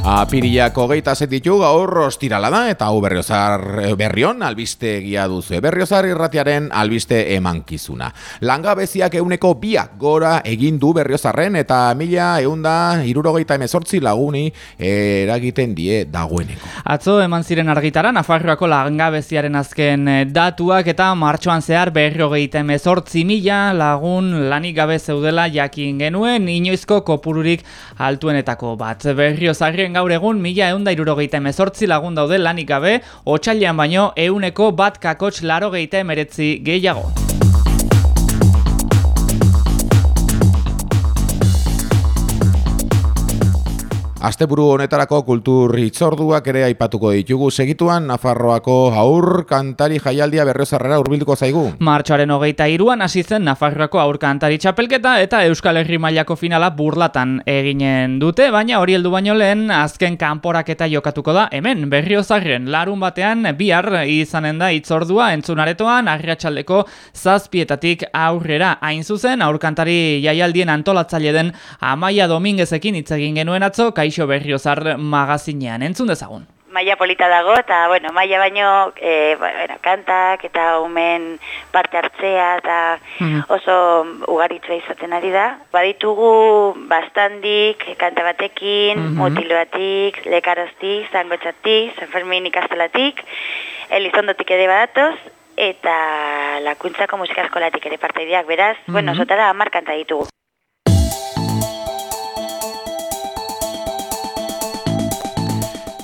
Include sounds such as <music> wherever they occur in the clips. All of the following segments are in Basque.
Apiriak hogeita zetitu gaur ostirala da eta hau berriozar eh, berrion albiste egia duzu. Berriozar irratiaren albiste emankizuna. Langabeziak euneko biak gora egin du berriozarren eta mila eunda irurogeita emezortzi laguni eragiten die dagoeneko. Atzo eman ziren argitara Nafarroako langabeziaren azken eh, datuak eta martxoan zehar berrogeita emezortzi mila lagun lanik gabe zeudela jakin genuen inoizko kopururik altuenetako bat. Berriozarren gaur egun mila eunda irurogeita emezortzi lagun daude lanik gabe, otxailean baino euneko bat kakotx laro gehiago. Asteburu honetarako kultur hitzorduak ere aipatuko ditugu segituan Nafarroako aur kantari jaialdia berriozarrera hurbilduko zaigu. Martxoaren hogeita iruan hasi zen Nafarroako aur kantari txapelketa eta Euskal Herri mailako finala burlatan eginen dute, baina hori heldu baino lehen azken kanporaketa jokatuko da hemen berriozarren larun batean bihar izanen da hitzordua entzunaretoan arriatxaldeko zazpietatik aurrera hain zuzen aur kantari jaialdien antolatzaile den Amaia Dominguezekin hitz egin genuen atzo, Kaixo Berriozar magazinean entzun dezagun. Maia polita dago eta bueno, maia baino e, bueno, kantak eta umen parte hartzea eta mhm. oso ugaritua izaten ari da. Baditugu bastandik kanta batekin, mm -hmm. mutilo batik, lekarozti, zangotxatik, Fermin ikastolatik, elizondotik ere badatoz, eta lakuntzako musika eskolatik ere parteideak beraz, mm -hmm. bueno, sotara amar kanta ditugu.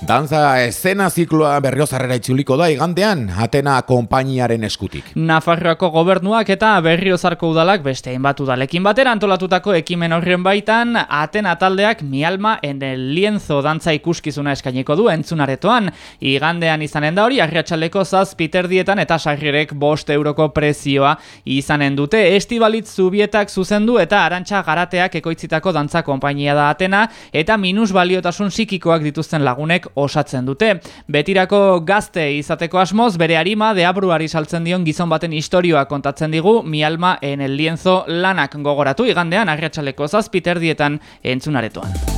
Danza escena zikloa berriozarrera itzuliko da igandean, Atena konpainiaren eskutik. Nafarroako gobernuak eta berriozarko udalak beste hainbat udalekin batera antolatutako ekimen horren baitan, Atena taldeak mialma en el lienzo dantza ikuskizuna eskainiko du entzunaretoan. Igandean izanen da hori, arriatxaleko zaz piterdietan eta sarrerek bost euroko prezioa izanen dute. Estibalitz zubietak zuzendu eta arantxa garateak ekoitzitako dantza konpainia da Atena eta minus baliotasun psikikoak dituzten lagunek osatzen dute. Betirako gazte izateko asmoz, bere harima deabruari saltzen dion gizon baten historioa kontatzen digu, mi alma en el lienzo lanak gogoratu igandean, agriatxaleko zazpiterdietan entzunaretoan.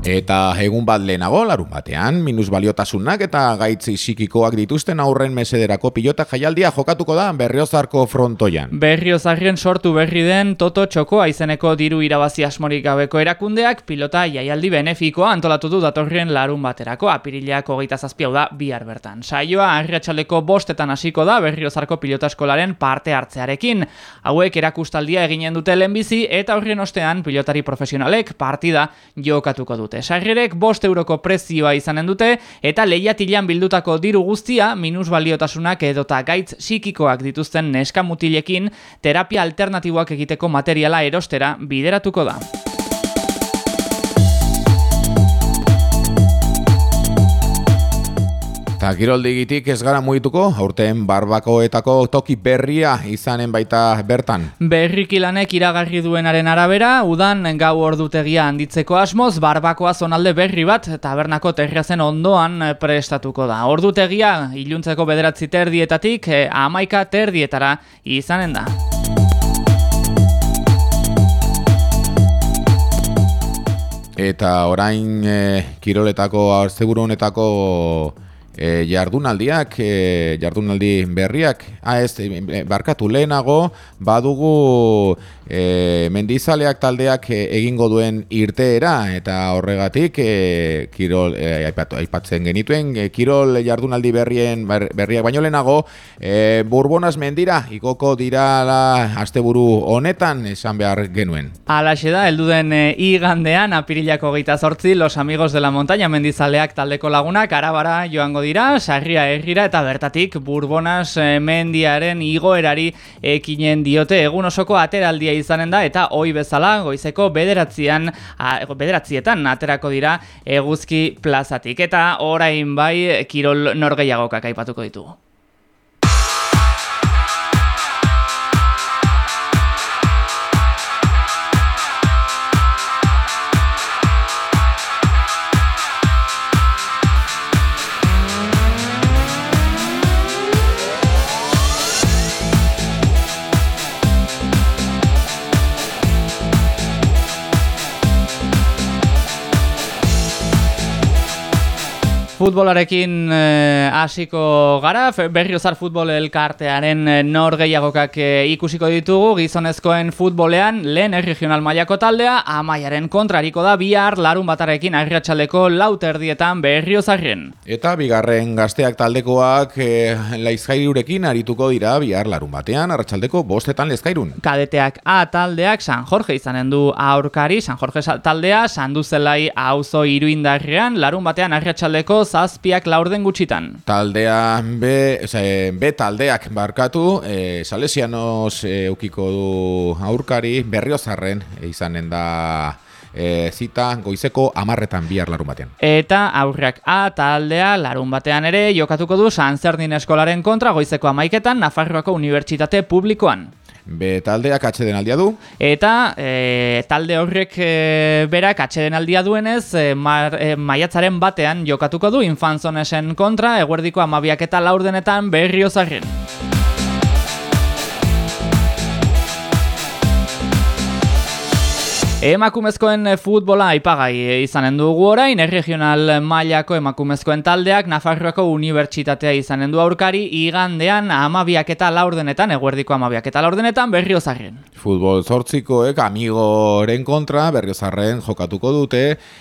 Eta egun bat lehenago, larun batean, minus baliotasunak eta gaitzi psikikoak dituzten aurren mesederako pilota jaialdia jokatuko da berriozarko frontoian. Berriozarrien sortu berri den Toto Txoko aizeneko diru irabazi asmorik gabeko erakundeak pilota jaialdi benefikoa antolatu du datorrien larun baterako apirileak hogeita zazpiau da bihar bertan. Saioa, arriatxaleko bostetan hasiko da berriozarko pilota eskolaren parte hartzearekin. Hauek erakustaldia eginen dute lehenbizi eta horrien ostean pilotari profesionalek partida jokatuko dute. Sarrerek bost euroko prezioa izanen dute eta lehiatilan bildutako diru guztia minus baliotasunak edota gaitz psikikoak dituzten neska mutilekin terapia alternatiboak egiteko materiala erostera bideratuko da. Eta giroldigitik ez gara muituko, aurten barbakoetako toki berria izanen baita bertan. Berrikilanek iragarri duenaren arabera, udan gau ordutegia handitzeko asmoz, barbakoa zonalde berri bat, tabernako terriazen ondoan prestatuko da. Ordutegia, iluntzeko bederatzi terdietatik, eh, amaika terdietara izanen da. Eta orain e, kiroletako, arzeburu honetako e, jardunaldiak, e, jardunaldi berriak, ah ez, e, barkatu lehenago, badugu e, mendizaleak taldeak e, egingo duen irteera, eta horregatik, e, kirol, e, aipatzen genituen, e, kirol jardunaldi berrien, berriak baino lehenago, e, burbonaz mendira, ikoko dira la, asteburu honetan, esan behar genuen. Alaxe da, elduden e, igandean, apirilako geita sortzi, los amigos de la montaña mendizaleak taldeko lagunak, arabara joango dira, sarria ergira eta bertatik burbonas eh, mendiaren igoerari ekinen diote egun osoko ateraldia izanen da eta hoi bezala goizeko bederatzian, bederatzietan aterako dira eguzki plazatik eta orain bai kirol norgeiagokak aipatuko ditugu. Futbolarekin eh, hasiko gara, berriozar futbol elkartearen eh, nor gehiagokak eh, ikusiko ditugu, gizonezkoen futbolean lehen regional mailako taldea, amaiaren kontrariko da bihar larun batarekin agriatxaleko lauterdietan berriozarren. Eta bigarren gazteak taldekoak eh, laizkairurekin arituko dira bihar larun batean, arratsaldeko bostetan lezkairun. Kadeteak A taldeak San Jorge izanen du aurkari, San Jorge taldea, Sanduzelai auzo iruindarrean, larun batean agriatxaldeko zazpiak laurden gutxitan. Taldea B, B taldeak barkatu, e, Salesianos e, ukiko du aurkari, berriozarren e, izanen da e, zita goizeko amarretan bihar larun batean. Eta aurrak A taldea larun batean ere jokatuko du San Zerdin eskolaren kontra goizeko amaiketan Nafarroako Unibertsitate Publikoan. Be taldeak atxeden aldia du. Eta e, talde horrek e, berak atxeden aldia duenez, e, mar, e, maiatzaren batean jokatuko du Infanzonesen kontra, eguerdiko amabiak eta laurdenetan berriozarren. Emakumezkoen futbola aipagai izanen dugu orain, erregional mailako emakumezkoen taldeak Nafarroako Unibertsitatea izanen du aurkari igandean amabiak eta laurdenetan, eguerdiko amabiak eta laurdenetan berriozarren. Futbol zortzikoek amigoren kontra berriozarren jokatuko dute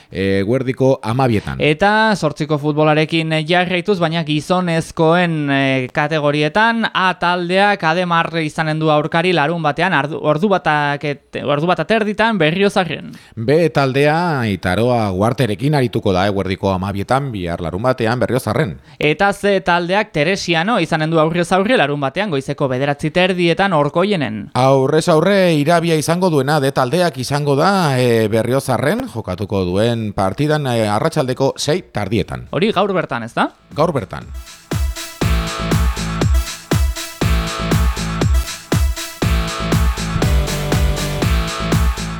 eguerdiko amabietan. Eta zortziko futbolarekin jarraituz, baina gizonezkoen e, kategorietan A taldeak ademar izanen du aurkari larun batean, ordu batak, ordu bat aterditan berriozarren berriozarren. B taldea itaroa guarterekin arituko da eguerdiko amabietan bihar larun batean berriozarren. Eta Z taldeak Teresiano izanen du aurrez aurre larun batean goizeko bederatzi terdietan orkoienen. Aurrez aurre irabia izango duena de taldeak izango da e, berriozarren jokatuko duen partidan e, arratsaldeko sei tardietan. Hori gaur bertan ez da? Gaur bertan.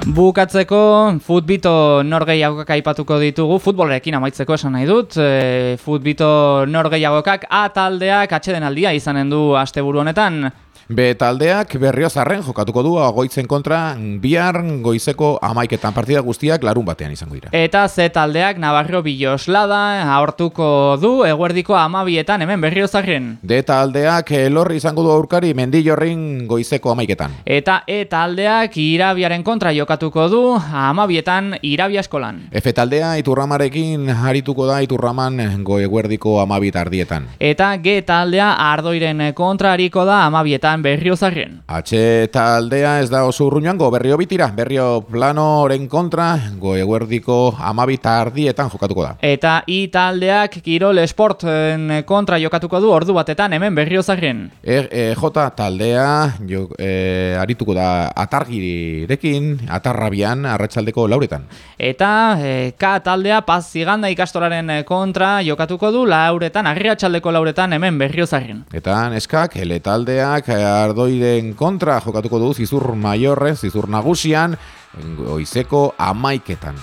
Bukatzeko futbito norgeiagokak aipatuko ditugu, futbolerekin amaitzeko esan nahi dut, e, futbito norgeiagokak A taldeak atxeden aldia izanen du asteburu honetan, Be taldeak berriozarren jokatuko du goitzen kontra bihar goizeko amaiketan partida guztiak larun batean izango dira. Eta ze taldeak Navarro Biloslada aurtuko du eguerdiko amabietan hemen berriozarren. De taldeak elorri izango du aurkari mendillorrin goizeko amaiketan. Eta E taldeak irabiaren kontra jokatuko du amabietan irabia eskolan. F taldea iturramarekin harituko da iturraman go eguerdiko amabit ardietan. Eta G taldea ardoiren kontra hariko da amabietan berriozarren. H taldea ez da oso urruñango berrio bitira, berrio plano oren kontra, go eguerdiko amabita ardietan jokatuko da. Eta I taldeak Kirol Sporten kontra jokatuko du ordu batetan hemen berriozarren. E, e, J taldea jo, e, arituko da atargirekin, atarrabian, arratsaldeko lauretan. Eta e, K taldea paz ziganda ikastoraren kontra jokatuko du lauretan, agriatxaldeko lauretan hemen berriozarren. Eta neskak, L taldeak ardoiden kontra jokatuko du zizur maiorre, zizur nagusian, goizeko amaiketan.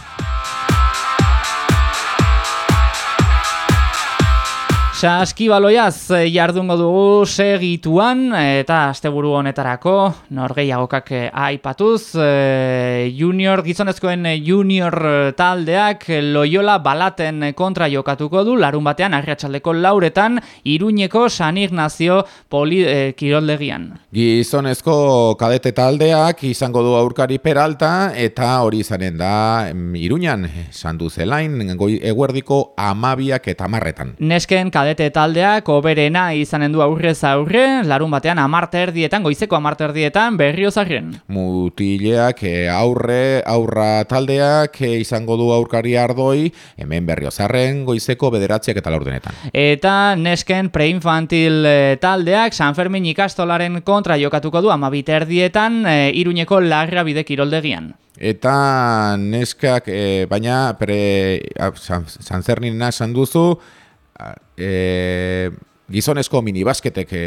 Saskibaloiaz eh, jardungo dugu segituan eta asteburu honetarako norgeiagokak eh, aipatuz e, junior gizonezkoen junior taldeak Loyola Balaten kontra jokatuko du larun batean arriatxaldeko lauretan Iruñeko San Ignacio poli e, kiroldegian. Gizonezko kadete taldeak izango du aurkari peralta eta hori izanen da Iruñan sandu zelain eguerdiko amabiak eta marretan. Nesken kadete kadete taldeak oberena izanen du aurrez aurre, larun batean amarte erdietan, goizeko amarte erdietan, berriozarren. Mutileak eh, aurre, aurra taldeak eh, izango du aurkari ardoi, hemen berriozarren, goizeko bederatziak eta laurdenetan. Eta nesken preinfantil eh, taldeak, San Fermin ikastolaren kontra jokatuko du amabite erdietan, iruñeko larra bide kiroldegian. Eta neskak, baina pre, san, san zernina esan duzu, e, gizonezko minibasketek e,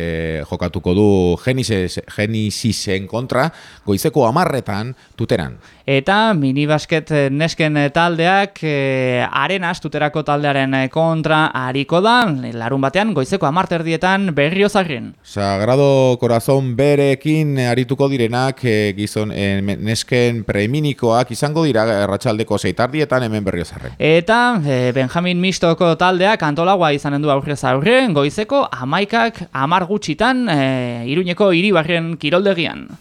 jokatuko du Genisisen kontra, goizeko amarretan tuteran. Eta minibasket eh, nesken eh, taldeak e, arenas tuterako taldearen kontra hariko da, larun batean goizeko amarterdietan berriozarren. Sagrado Corazon berekin arituko direnak gizon nesken preminikoak izango dira erratxaldeko zeitardietan hemen berriozarren. Eta Benjamin Mistoko taldeak antolagua izanen du aurrez aurre, goizeko amaikak amar gutxitan e, iruñeko iribarren kiroldegian.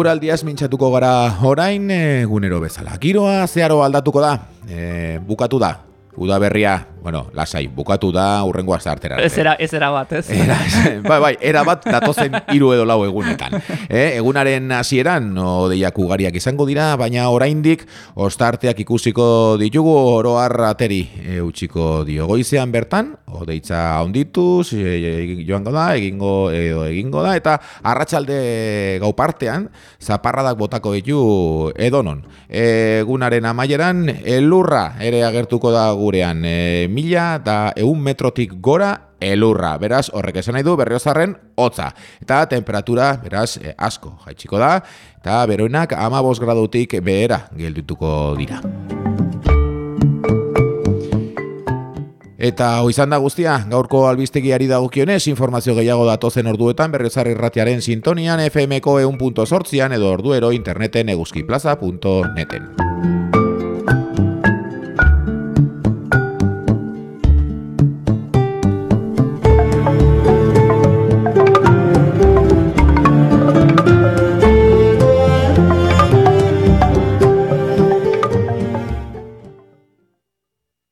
Eguraldiaz mintzatuko gara orain egunero bezala. Giroa zeharo aldatuko da, e, bukatu da, udaberria bueno, lasai, bukatu da urrengo azartera. Ez era, ez era bat, ez? Era, <laughs> bai, bai, era bat datozen hiru edo lau egunetan. Eh, egunaren hasieran no deiak ugariak izango dira, baina oraindik ostarteak ikusiko ditugu oroar ateri e, utziko dio goizean bertan, odeitza ondituz, e, e, joango da, egingo edo egingo da, eta arratsalde gau partean, zaparradak botako ditu edonon. Egunaren amaieran, elurra ere agertuko da gurean, e, mila da eun metrotik gora elurra. Beraz, horrek esan nahi du berriozarren hotza. Eta temperatura, beraz, eh, asko jaitsiko da. Eta beroenak ama gradutik behera geldituko dira. Eta hoizan da guztia, gaurko albiztegiari dagokionez, informazio gehiago datozen orduetan berriozarri ratiaren sintonian FMko eun edo orduero interneten eguzkiplaza.neten.